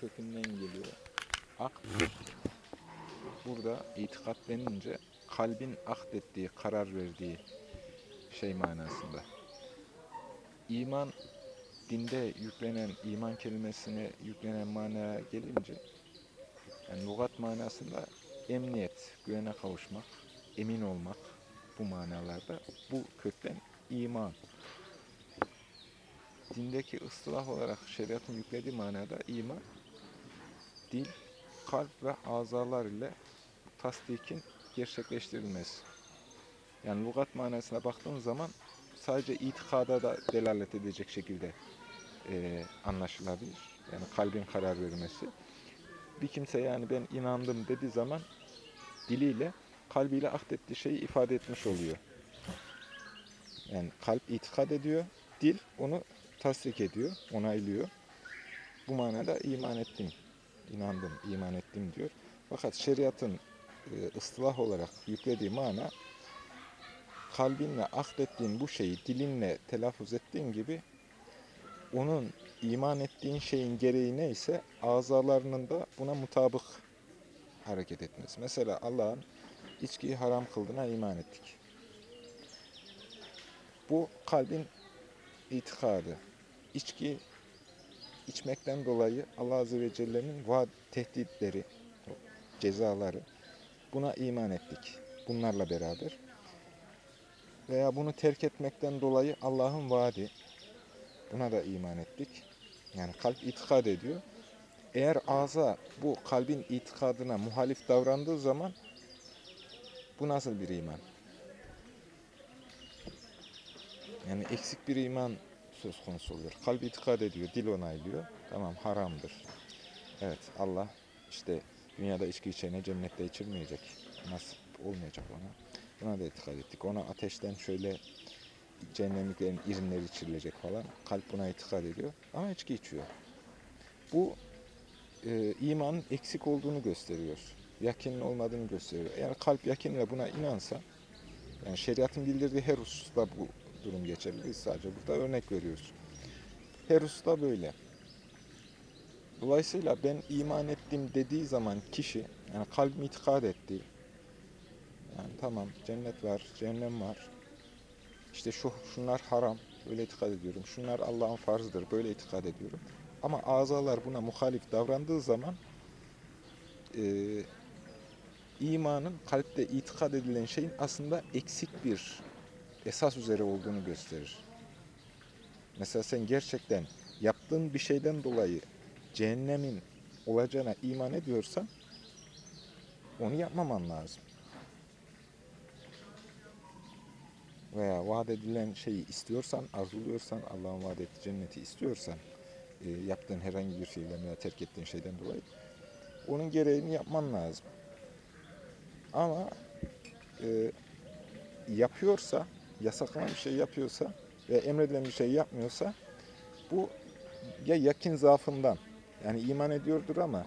kökünden geliyor. Ak burada itikat denince kalbin akdettiği, karar verdiği şey manasında. İman dinde yüklenen iman kelimesine yüklenen manaya gelince yani lügat manasında emniyet, güvene kavuşmak, emin olmak bu manalarda bu kökten iman. Dindeki ıstılah olarak şeriatın yüklediği manada iman, dil, kalp ve azalar ile tasdikin gerçekleştirilmesi. Yani lügat manasına baktığımız zaman sadece itikada da delalet edecek şekilde e, anlaşılabilir. Yani kalbin karar vermesi. Bir kimse yani ben inandım dediği zaman diliyle kalbiyle ahdettiği şeyi ifade etmiş oluyor. Yani kalp itikad ediyor, dil onu tasdik ediyor, onaylıyor. Bu manada iman ettim, inandım, iman ettim diyor. Fakat şeriatın e, ıstılah olarak yüklediği mana kalbinle akdettiğin bu şeyi dilinle telaffuz ettiğin gibi onun iman ettiğin şeyin gereği neyse azalarının da buna mutabık hareket etmesi. Mesela Allah'ın içkiyi haram kıldığına iman ettik. Bu kalbin itikadı. İçki içmekten dolayı Allah Azze ve Celle'nin vaat tehditleri, cezaları buna iman ettik. Bunlarla beraber. Veya bunu terk etmekten dolayı Allah'ın vaadi. Buna da iman ettik. Yani kalp itikad ediyor. Eğer ağza bu kalbin itikadına muhalif davrandığı zaman bu nasıl bir iman? Yani eksik bir iman söz konusu oluyor. Kalp itikad ediyor, dil onaylıyor. Tamam haramdır. Evet Allah işte dünyada içki içene cennette içirmeyecek. Nasip olmayacak ona. Buna da itikad ettik. Ona ateşten şöyle cehennemliklerin irinleri içirilecek falan. Kalp buna itikad ediyor. Ama içki içiyor. Bu e, imanın eksik olduğunu gösteriyor. Yakinin olmadığını gösteriyor. Eğer kalp yakinle buna inansa, yani şeriatın bildirdiği her hususta bu durum geçerli. Biz sadece burada örnek veriyoruz. Her hususta böyle. Dolayısıyla ben iman ettim dediği zaman kişi, yani kalbim itikad etti. Yani tamam cennet var, cehennem var. İşte şu şunlar haram, böyle itikad ediyorum. Şunlar Allah'ın farzıdır, böyle itikad ediyorum. Ama azalar buna muhalif davrandığı zaman e, imanın kalpte itikad edilen şeyin aslında eksik bir esas üzere olduğunu gösterir. Mesela sen gerçekten yaptığın bir şeyden dolayı cehennemin olacağına iman ediyorsan onu yapmaman lazım. Veya vaat edilen şeyi istiyorsan, arzuluyorsan, Allah'ın vaat ettiği cenneti istiyorsan, e, yaptığın herhangi bir fiilden veya terk ettiğin şeyden dolayı onun gereğini yapman lazım. Ama e, yapıyorsa, yasaklanan bir şey yapıyorsa ve emredilen bir şey yapmıyorsa bu ya yakin zaafından yani iman ediyordur ama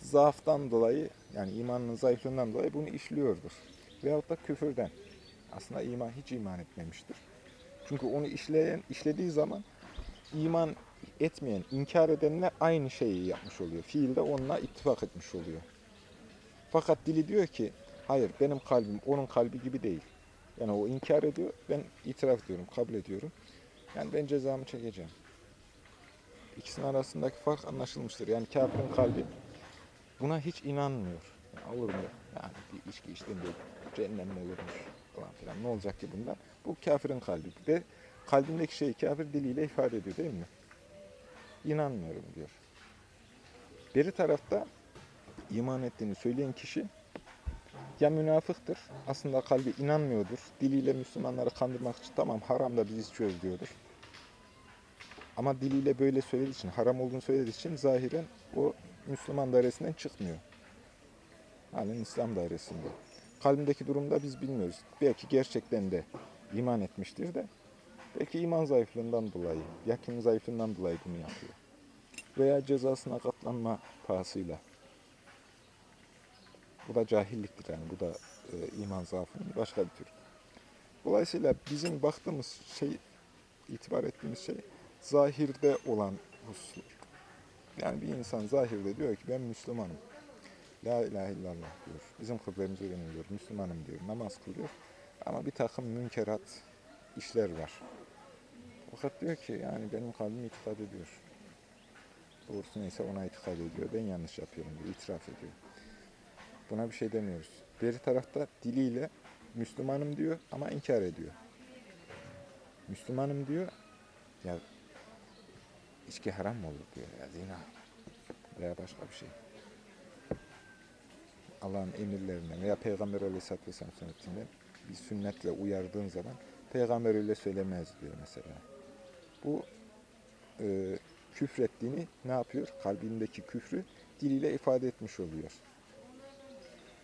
zaaftan dolayı yani imanının zayıflığından dolayı bunu işliyordur. Veyahut da küfürden. Aslında iman hiç iman etmemiştir. Çünkü onu işleyen, işlediği zaman iman etmeyen, inkar edenle aynı şeyi yapmış oluyor. Fiilde onunla ittifak etmiş oluyor. Fakat dili diyor ki, hayır benim kalbim onun kalbi gibi değil. Yani o inkar ediyor, ben itiraf ediyorum, kabul ediyorum. Yani ben cezamı çekeceğim. İkisinin arasındaki fark anlaşılmıştır. Yani kafirin kalbi buna hiç inanmıyor. Yani olur mu? Yani bir içki içtiğinde cehennem mi olurmuş falan filan. Ne olacak ki bundan? Bu kafirin kalbi. Ve kalbindeki şeyi kafir diliyle ifade ediyor değil mi? İnanmıyorum diyor. Beri tarafta iman ettiğini söyleyen kişi ya münafıktır, aslında kalbi inanmıyordur, diliyle Müslümanları kandırmak için tamam haram da biz içiyoruz diyordur. Ama diliyle böyle söylediği için, haram olduğunu söylediği için zahiren o Müslüman dairesinden çıkmıyor. Halen İslam dairesinde. Kalbindeki durumda biz bilmiyoruz. Belki gerçekten de iman etmiştir de, belki iman zayıflığından dolayı, yakin zayıflığından dolayı bunu yapıyor. Veya cezasına katlanma pahasıyla. Bu da cahilliktir yani. Bu da e, iman zaafının başka bir tür. Dolayısıyla bizim baktığımız şey, itibar ettiğimiz şey zahirde olan hususlar. Yani bir insan zahirde diyor ki ben Müslümanım. La ilahe illallah diyor. Bizim kıblemiz diyor. Müslümanım diyor. Namaz kılıyor. Ama bir takım münkerat işler var. Fakat diyor ki yani benim kalbim itikad ediyor. Doğrusu neyse ona itikad ediyor. Ben yanlış yapıyorum diyor. itiraf ediyor. Buna bir şey demiyoruz. Beri tarafta diliyle Müslümanım diyor ama inkar ediyor. Müslümanım diyor. Ya içki haram mı olur diyor ya zina veya başka bir şey. Allah'ın emirlerinden veya Peygamber Aleyhisselatü Vesselam sünnetinden bir sünnetle uyardığın zaman Peygamber öyle söylemez diyor mesela. Bu e, küfrettiğini ne yapıyor? Kalbindeki küfrü diliyle ifade etmiş oluyor.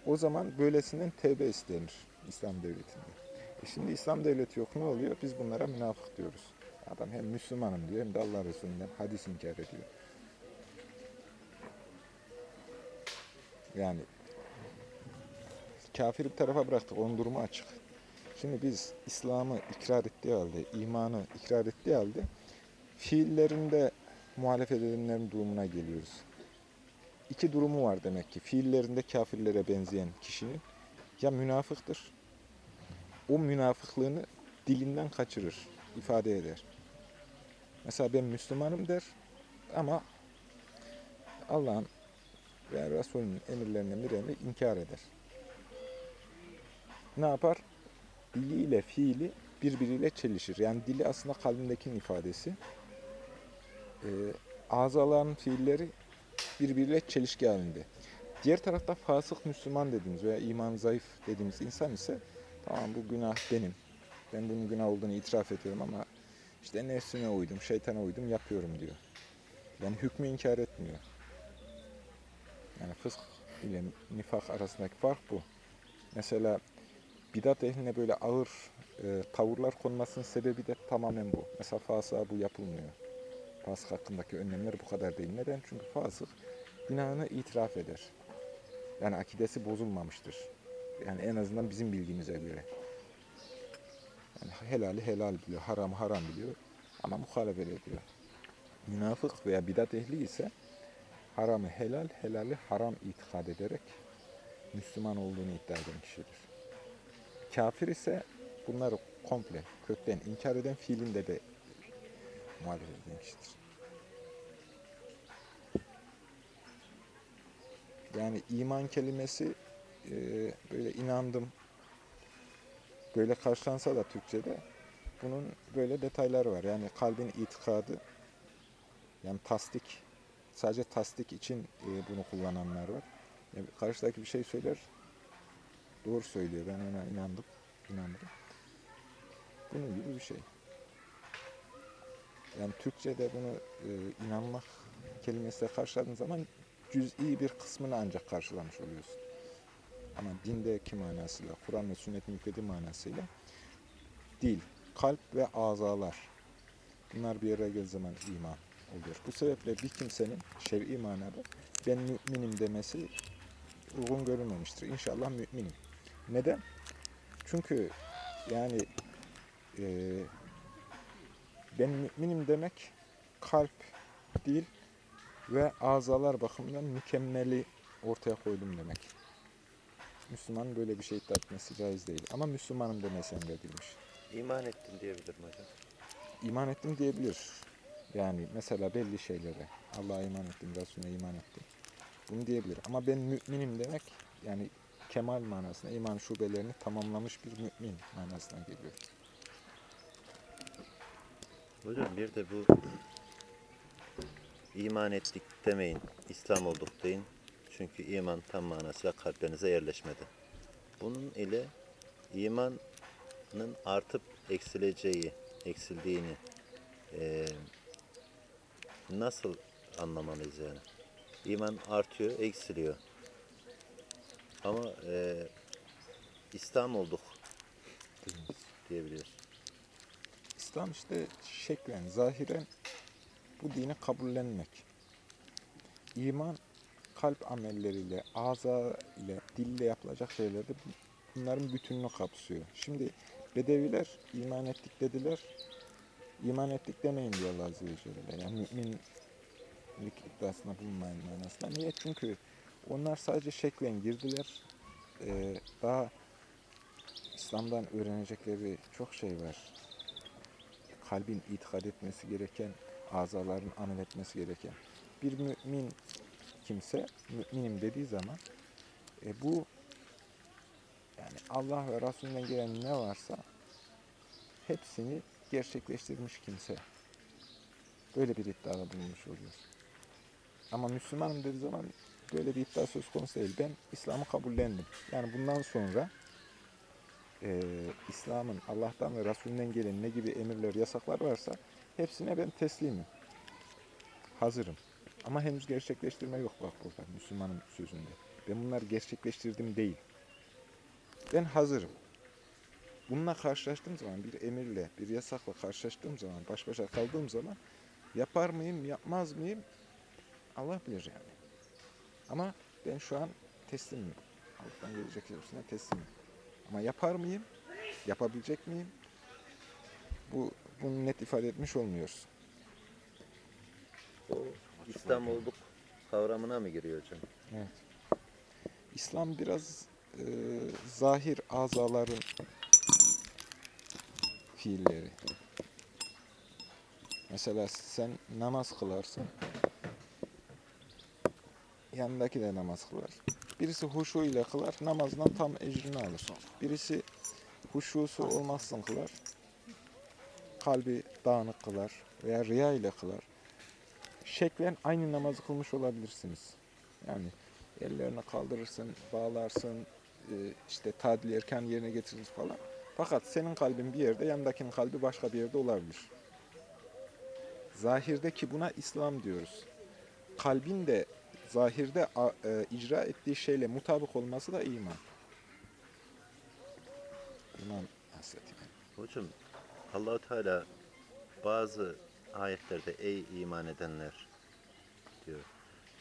O zaman böylesinden tevbe istenir İslam devletinde. E şimdi İslam devleti yok ne oluyor? Biz bunlara münafık diyoruz. Adam hem Müslümanım diyor hem de Allah Resulü'nden hadis inkar ediyor. Yani kafir bir tarafa bıraktık. Onun durumu açık. Şimdi biz İslam'ı ikrar ettiği halde, imanı ikrar ettiği halde fiillerinde muhalefet edenlerin durumuna geliyoruz. İki durumu var demek ki. Fiillerinde kafirlere benzeyen kişinin ya münafıktır, o münafıklığını dilinden kaçırır, ifade eder. Mesela ben Müslümanım der ama Allah'ın ve Resulünün emirlerinden birini inkar eder. Ne yapar? Diliyle fiili birbiriyle çelişir. Yani dili aslında kalbindekinin ifadesi. Ee, azaların fiilleri birbiriyle çelişki halinde. Diğer tarafta fasık Müslüman dediğimiz veya iman zayıf dediğimiz insan ise tamam bu günah benim. Ben bunun günah olduğunu itiraf ediyorum ama işte nefsime uydum, şeytana uydum yapıyorum diyor. Yani hükmü inkar etmiyor. Yani fısk ile nifak arasındaki fark bu. Mesela bidat ehline böyle ağır e, tavırlar konmasının sebebi de tamamen bu. Mesela fasığa bu yapılmıyor. Fasık hakkındaki önlemler bu kadar değil. Neden? Çünkü fasık günahını itiraf eder. Yani akidesi bozulmamıştır. Yani en azından bizim bilgimize göre. Yani helali helal biliyor, haram haram biliyor ama muhalefet ediyor. Münafık veya bidat ehli ise haramı helal, helali haram itikad ederek Müslüman olduğunu iddia eden kişidir. Kafir ise bunları komple, kökten inkar eden fiilinde de muhalefet eden. Yani iman kelimesi e, böyle inandım, böyle karşılansa da Türkçe'de bunun böyle detayları var. Yani kalbin itikadı, yani tasdik, sadece tasdik için e, bunu kullananlar var. Yani karşıdaki bir şey söyler, doğru söylüyor. Ben ona inandım, inandım. Bunun gibi bir şey. Yani Türkçe'de bunu e, inanmak kelimesiyle karşıladığın zaman cüz'i bir kısmını ancak karşılamış oluyorsun. Ama dindeki manasıyla, Kur'an ve sünnetin yüklediği manasıyla dil, kalp ve azalar bunlar bir araya geldiği zaman iman oluyor. Bu sebeple bir kimsenin şer'i manada ben müminim demesi uygun görülmemiştir. İnşallah müminim. Neden? Çünkü yani e, ben müminim demek kalp, dil ve azalar bakımından mükemmeli ortaya koydum demek. Müslüman böyle bir şey iddia etmesi caiz değil. Ama Müslümanım demesi emredilmiş. İman ettim diyebilirim hocam. İman ettim diyebilir. Yani mesela belli şeylere. Allah'a iman ettim, Resulüne iman ettim. Bunu diyebilir. Ama ben müminim demek yani kemal manasına, iman şubelerini tamamlamış bir mümin manasına geliyor. Hocam bir de bu iman ettik demeyin, İslam olduk deyin. Çünkü iman tam manasıyla kalplerinize yerleşmedi. Bunun ile imanın artıp eksileceği, eksildiğini eee, nasıl anlamalıyız yani? İman artıyor, eksiliyor. Ama eee, İslam olduk İslam işte şeklen, zahiren bu dini kabullenmek. İman kalp amelleriyle, ağza ile, dille yapılacak şeylerde bunların bütününü kapsıyor. Şimdi Bedeviler iman ettik dediler. İman ettik demeyin diyor Allah Azze ve Celle. Yani mümin Lik iddiasında bulunmayın manasında. Niye? Çünkü onlar sadece şeklen girdiler. Ee, daha İslam'dan öğrenecekleri çok şey var. Kalbin itikad etmesi gereken, azaların amel etmesi gereken. Bir mümin kimse, müminim dediği zaman e, bu yani Allah ve Resulünden gelen ne varsa hepsini gerçekleştirmiş kimse. Böyle bir iddiada bulunmuş oluyor. Ama Müslümanım dediği zaman böyle bir iddia söz konusu değil. Ben İslam'ı kabullendim. Yani bundan sonra e, İslam'ın Allah'tan ve Resulünden gelen ne gibi emirler, yasaklar varsa hepsine ben teslimim. Hazırım. Ama henüz gerçekleştirme yok bak burada Müslümanın sözünde. Ben bunları gerçekleştirdim değil. Ben hazırım. Bununla karşılaştığım zaman, bir emirle, bir yasakla karşılaştığım zaman, baş başa kaldığım zaman yapar mıyım, yapmaz mıyım Allah bilir yani. Ama ben şu an teslimim. Allah'tan gelecek hepsine teslimim. Ama yapar mıyım, yapabilecek miyim? Bu bunu net ifade etmiş olmuyoruz. O İslam olduk kavramına mı giriyor hocam? Evet. İslam biraz e, zahir azaların fiilleri. Mesela sen namaz kılarsın. Yanındaki de namaz kılar. Birisi huşu ile kılar, namazdan tam ecrini alır. Birisi huşusu olmazsın kılar. Kalbi dağınık kılar veya riya ile kılar. Şeklen aynı namazı kılmış olabilirsiniz. Yani ellerini kaldırırsın, bağlarsın, e, işte tadil erken yerine getirir falan. Fakat senin kalbin bir yerde, yanındakinin kalbi başka bir yerde olabilir. Zahirdeki buna İslam diyoruz. Kalbin de zahirde e, icra ettiği şeyle mutabık olması da iman. İman hasreti. Hocam Allahu Teala bazı ayetlerde ey iman edenler diyor.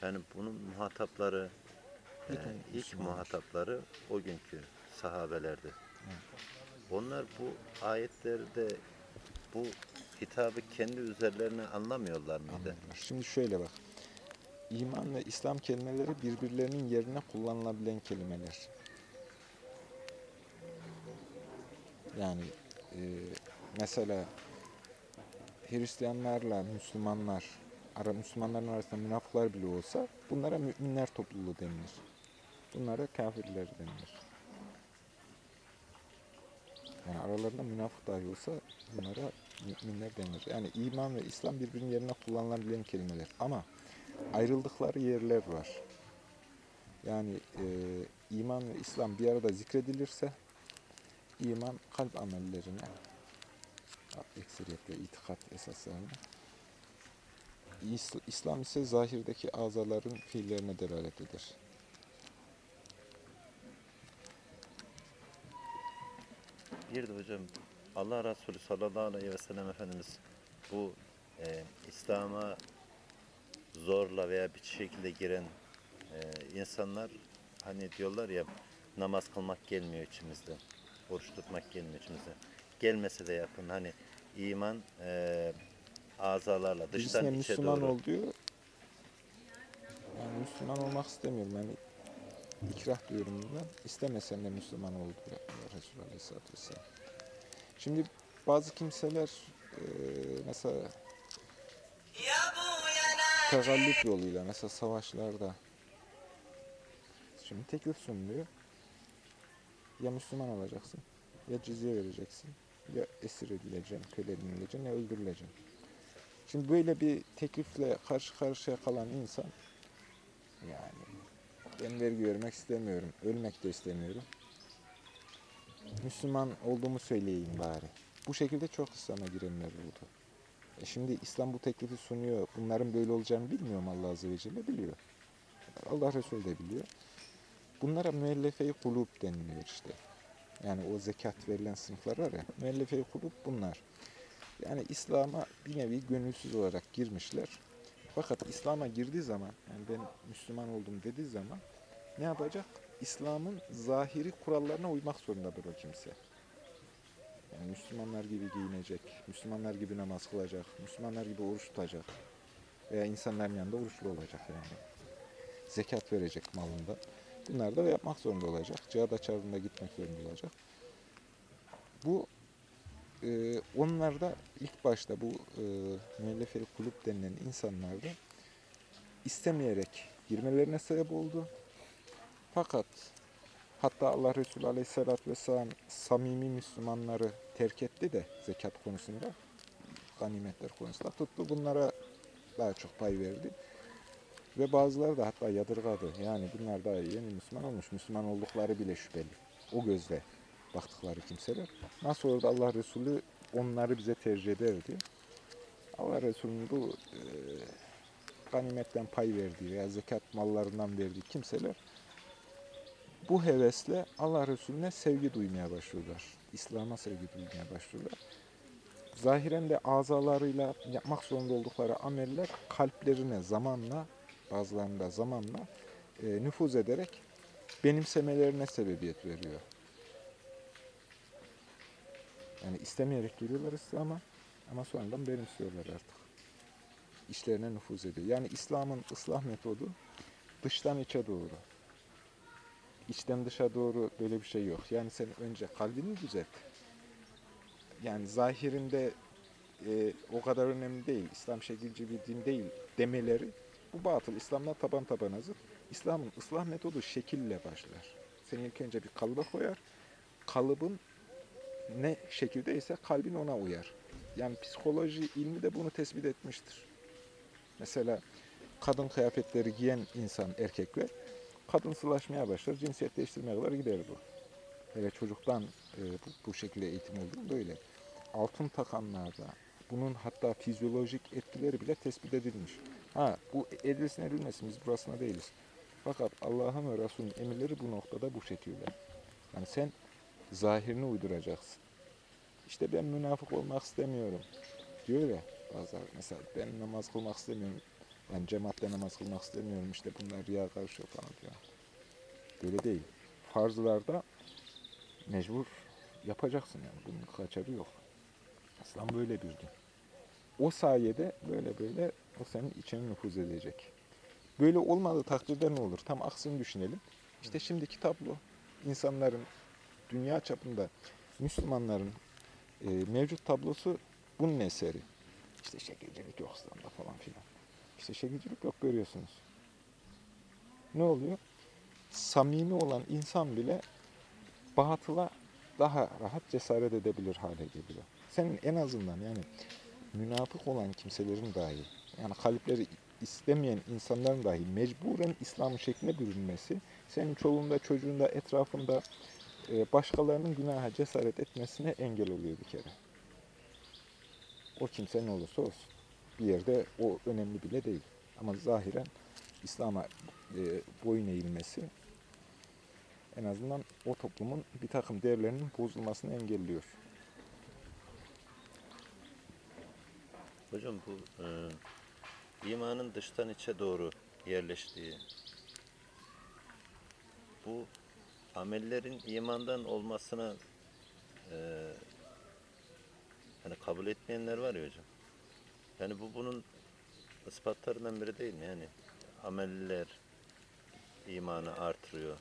Yani bunun muhatapları İlk e, ilk muhatapları o günkü sahabelerdi. Onlar bu ayetlerde bu hitabı kendi üzerlerine anlamıyorlar mıydı? Anladılar. Şimdi şöyle bak. İman ve İslam kelimeleri birbirlerinin yerine kullanılabilen kelimeler. Yani e, mesela Hristiyanlarla Müslümanlar, ara Müslümanların arasında münafıklar bile olsa bunlara müminler topluluğu denilir. Bunlara kafirler denilir. Yani aralarında münafık dahi olsa bunlara müminler denilir. Yani iman ve İslam birbirinin yerine kullanılabilen kelimeler. Ama ayrıldıkları yerler var. Yani e, iman ve İslam bir arada zikredilirse iman kalp amellerine ekseriyetle itikat esaslarına İs- İslam ise zahirdeki azaların fiillerine delalet eder. Bir de hocam Allah Resulü sallallahu aleyhi ve sellem Efendimiz bu e, İslam'a zorla veya bir şekilde giren e, insanlar hani diyorlar ya namaz kılmak gelmiyor içimizde. Oruç tutmak gelmiyor içimizde. Gelmese de yapın hani iman e, azalarla dıştan Birisine içe Müslüman doğru. ol diyor. Yani Müslüman olmak istemiyorum. Yani ikrah diyorum buna. İstemesen de Müslüman ol diyor Resulullah Aleyhisselatü Vesselam. Şimdi bazı kimseler e, mesela tegallüp yoluyla mesela savaşlarda şimdi teklif sunuluyor. Ya Müslüman olacaksın ya cizye vereceksin ya esir edileceksin, köle edinileceksin ya öldürüleceksin. Şimdi böyle bir teklifle karşı karşıya kalan insan yani ben vergi vermek istemiyorum, ölmek de istemiyorum. Müslüman olduğumu söyleyeyim bari. Bu şekilde çok İslam'a girenler oldu. E şimdi İslam bu teklifi sunuyor. Bunların böyle olacağını bilmiyor mu Allah Azze ve Celle? Biliyor. Allah Resulü de biliyor. Bunlara müellefe-i kulub deniliyor işte. Yani o zekat verilen sınıflar var ya. Müellefe-i kulub bunlar. Yani İslam'a bir nevi gönülsüz olarak girmişler. Fakat İslam'a girdiği zaman, yani ben Müslüman oldum dediği zaman ne yapacak? İslam'ın zahiri kurallarına uymak zorundadır o kimse. Yani Müslümanlar gibi giyinecek, Müslümanlar gibi namaz kılacak, Müslümanlar gibi oruç tutacak. veya insanların yanında oruçlu olacak yani. Zekat verecek malında. Bunlar da yapmak zorunda olacak. Cihada çağrında gitmek zorunda olacak. Bu e, onlarda ilk başta bu e, müellefeli kulüp denilen insanlarda istemeyerek girmelerine sebep oldu. Fakat hatta Allah Resulü Aleyhisselatü Vesselam samimi Müslümanları terk etti de zekat konusunda, ganimetler konusunda tuttu. Bunlara daha çok pay verdi. Ve bazıları da hatta yadırgadı. Yani bunlar daha yeni Müslüman olmuş. Müslüman oldukları bile şüpheli. O gözle baktıkları kimseler. Nasıl oldu Allah Resulü onları bize tercih ederdi. Allah Resulü'nün bu e, ganimetten pay verdiği veya zekat mallarından verdiği kimseler bu hevesle Allah Resulüne sevgi duymaya başlıyorlar. İslam'a sevgi duymaya başlıyorlar. Zahiren de azalarıyla yapmak zorunda oldukları ameller kalplerine zamanla, bazılarında zamanla e, nüfuz ederek benimsemelerine sebebiyet veriyor. Yani istemeyerek giriyorlar İslam'a ama sonradan benimsiyorlar artık. İşlerine nüfuz ediyor. Yani İslam'ın ıslah metodu dıştan içe doğru. İçten dışa doğru böyle bir şey yok. Yani sen önce kalbini düzelt. Yani zahirinde e, o kadar önemli değil. İslam şekilci bir din değil demeleri bu batıl. İslam'la taban tabana zıt. İslam'ın ıslah metodu şekille başlar. Seni ilk önce bir kalıba koyar. Kalıbın ne şekildeyse kalbin ona uyar. Yani psikoloji ilmi de bunu tespit etmiştir. Mesela kadın kıyafetleri giyen insan, erkekler kadınsılaşmaya başlar, cinsiyet değiştirmeye kadar gider bu. Hele çocuktan e, bu, bu şekilde eğitim oldu böyle. Altın takanlarda bunun hatta fizyolojik etkileri bile tespit edilmiş. Ha bu edilsin edilmesin biz burasına değiliz. Fakat Allah'ın ve Resulünün emirleri bu noktada bu şekilde. Yani sen zahirini uyduracaksın. İşte ben münafık olmak istemiyorum diyor ya bazıları. Mesela ben namaz kılmak istemiyorum. Yani cemaatle namaz kılmak istemiyorum. İşte bunlar riya karışıyor falan diyor. Böyle değil. Farzlarda mecbur yapacaksın yani. Bunun kaçarı yok. İslam böyle bir din. O sayede böyle böyle o senin içine nüfuz edecek. Böyle olmadığı takdirde ne olur? Tam aksini düşünelim. İşte şimdiki tablo insanların dünya çapında Müslümanların e, mevcut tablosu bunun eseri. İşte şekilcilik yok İslam'da falan filan. İşte şekilcilik yok görüyorsunuz. Ne oluyor? Samimi olan insan bile batıla daha rahat cesaret edebilir hale geliyor. Senin en azından yani münafık olan kimselerin dahi yani kalpleri istemeyen insanların dahi mecburen İslam şekline bürünmesi senin çoluğunda, çocuğunda, etrafında e, başkalarının günaha cesaret etmesine engel oluyor bir kere. O kimse ne olursa olsun. Bir yerde o önemli bile değil. Ama zahiren İslam'a e, boyun eğilmesi en azından o toplumun bir takım değerlerinin bozulmasını engelliyor. Hocam bu e, imanın dıştan içe doğru yerleştiği bu amellerin imandan olmasına e, hani kabul etmeyenler var ya hocam. Yani bu bunun ispatlarından biri değil mi? Yani ameller imanı artırıyor.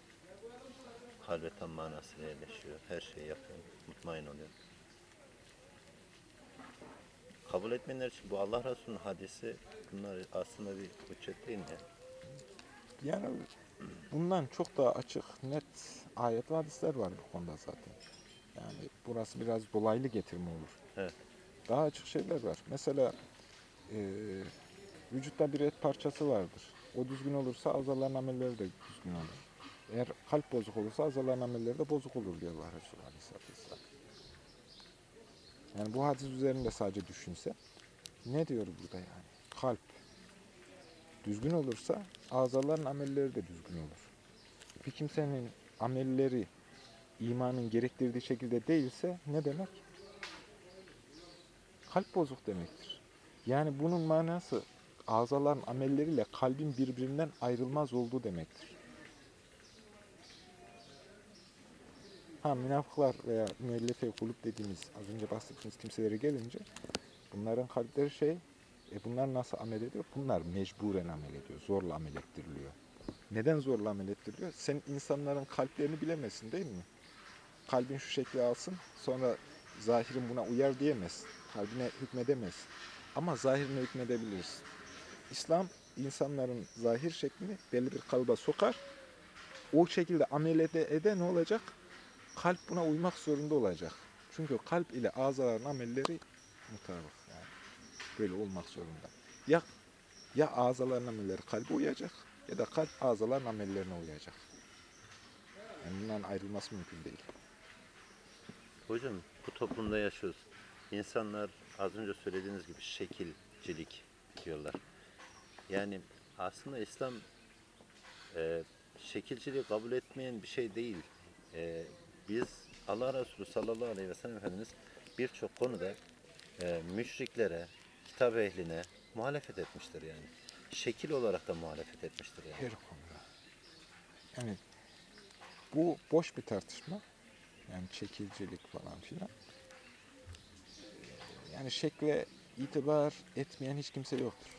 Kalbe tam manasıyla yerleşiyor. Her şeyi yapıyor. Mutmain oluyor. Kabul etmeyenler için bu Allah Resulü'nün hadisi bunlar aslında bir hüccet değil mi? Yani bundan çok daha açık, net ayet ve hadisler var bu konuda zaten. Yani burası biraz dolaylı getirme olur. Evet. Daha açık şeyler var. Mesela e, vücutta bir et parçası vardır. O düzgün olursa azaların amelleri de düzgün olur. Eğer kalp bozuk olursa azaların amelleri de bozuk olur diyor Allah Resulü Aleyhisselatü Vesselam. Yani bu hadis üzerinde sadece düşünse ne diyor burada yani? Kalp düzgün olursa azaların amelleri de düzgün olur. Bir kimsenin amelleri imanın gerektirdiği şekilde değilse ne demek? Kalp bozuk demektir. Yani bunun manası azaların amelleriyle kalbin birbirinden ayrılmaz olduğu demektir. Ha münafıklar veya müellefe kulüp dediğimiz az önce bahsettiğimiz kimselere gelince bunların kalpleri şey E bunlar nasıl amel ediyor? Bunlar mecburen amel ediyor. Zorla amel ettiriliyor. Neden zorla amel ettiriliyor? Sen insanların kalplerini bilemezsin değil mi? Kalbin şu şekli alsın sonra zahirin buna uyar diyemez. Kalbine hükmedemez. Ama zahirine hükmedebilirsin. İslam insanların zahir şeklini belli bir kalıba sokar. O şekilde amel ede, ede ne olacak? Kalp buna uymak zorunda olacak. Çünkü kalp ile azaların amelleri mutabık yani. Böyle olmak zorunda. Ya ya azaların amelleri kalbe uyacak ya da kalp azaların amellerine uyacak. Yani bundan ayrılması mümkün değil. Hocam bu toplumda yaşıyoruz. İnsanlar az önce söylediğiniz gibi şekilcilik diyorlar. Yani aslında İslam e, şekilciliği kabul etmeyen bir şey değil. E, biz Allah Resulü sallallahu aleyhi ve sellem Efendimiz birçok konuda e, müşriklere, kitap ehline muhalefet etmiştir yani. Şekil olarak da muhalefet etmiştir yani. Her konuda. Yani bu boş bir tartışma. Yani çekilcilik falan filan. Yani şekle itibar etmeyen hiç kimse yoktur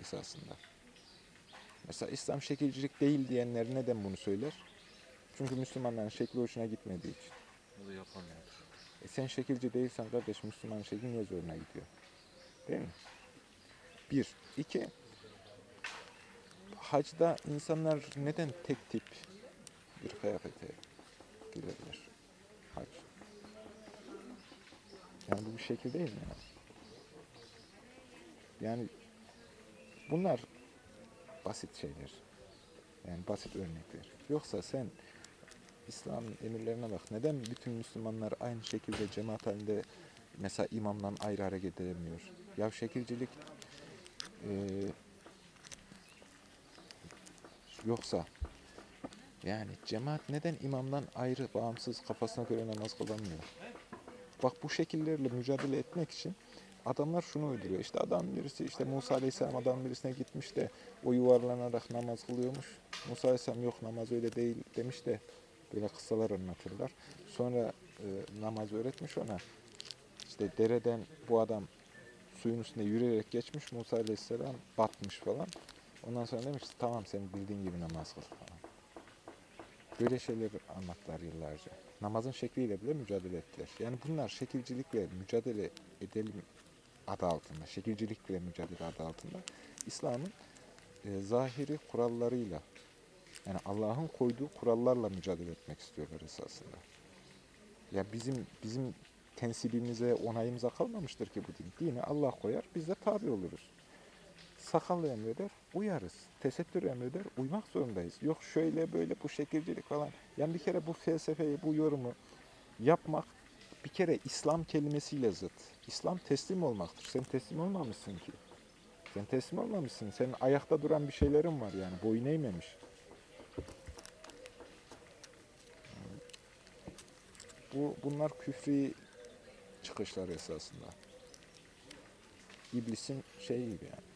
esasında. Mesela İslam şekilcilik değil diyenler neden bunu söyler? Çünkü Müslümanların şekli hoşuna gitmediği için. O da yapamıyordur. E sen şekilci değilsen kardeş Müslüman şekli niye zoruna gidiyor? Değil mi? Bir. iki. Hacda insanlar neden tek tip bir kıyafete girebilir? Hac. Yani bu bir şekil değil mi? Yani bunlar basit şeyler. Yani basit örnekler. Yoksa sen İslam'ın emirlerine bak. Neden bütün Müslümanlar aynı şekilde cemaat halinde mesela imamdan ayrı hareket edemiyor? Ya şekilcilik eee, yoksa yani cemaat neden imamdan ayrı, bağımsız, kafasına göre namaz kılamıyor? Bak bu şekillerle mücadele etmek için adamlar şunu uyduruyor. İşte adam birisi, işte Musa Aleyhisselam adam birisine gitmiş de o yuvarlanarak namaz kılıyormuş. Musa Aleyhisselam yok namaz öyle değil demiş de böyle kıssalar anlatırlar. Sonra e, namaz öğretmiş ona. İşte dereden bu adam suyun üstünde yürüyerek geçmiş. Musa Aleyhisselam batmış falan. Ondan sonra demiş tamam sen bildiğin gibi namaz kıl falan. Böyle şeyler anlattılar yıllarca. Namazın şekliyle bile mücadele ettiler. Yani bunlar şekilcilikle mücadele edelim adı altında, şekilcilikle mücadele adı altında İslam'ın e, zahiri kurallarıyla yani Allah'ın koyduğu kurallarla mücadele etmek istiyorlar esasında. Ya bizim bizim tensibimize, onayımıza kalmamıştır ki bu din. Dini Allah koyar, biz de tabi oluruz. Sakal emreder, uyarız. Tesettür emreder, uymak zorundayız. Yok şöyle böyle bu şekilcilik falan. Yani bir kere bu felsefeyi, bu yorumu yapmak bir kere İslam kelimesiyle zıt. İslam teslim olmaktır. Sen teslim olmamışsın ki. Sen teslim olmamışsın. Senin ayakta duran bir şeylerin var yani. Boyun eğmemiş. Bu, bunlar küfri çıkışlar esasında. İblisin şeyi gibi yani.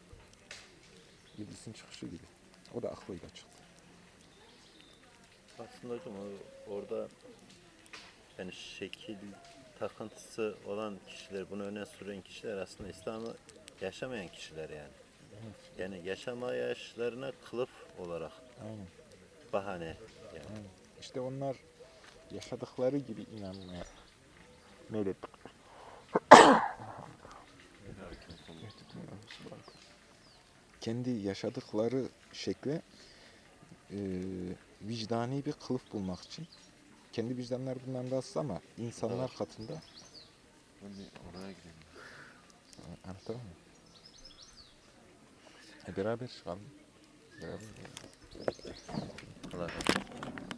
İblisin çıkışı gibi. O da aklıyla çıktı. Aslında hocam orada yani şekil takıntısı olan kişiler, bunu öne süren kişiler aslında İslam'ı yaşamayan kişiler yani. Yani yaşama yaşlarına kılıf olarak Aynen. bahane yani. aynen. İşte onlar yaşadıkları gibi inanmaya meylettik. Kendi yaşadıkları şekle e, vicdani bir kılıf bulmak için kendi vicdanları bundan rahatsız ama insanlar katında Ben bir oraya gideyim. anlatabiliyor muyum? E beraber çıkalım. Beraber. Allah razı olsun.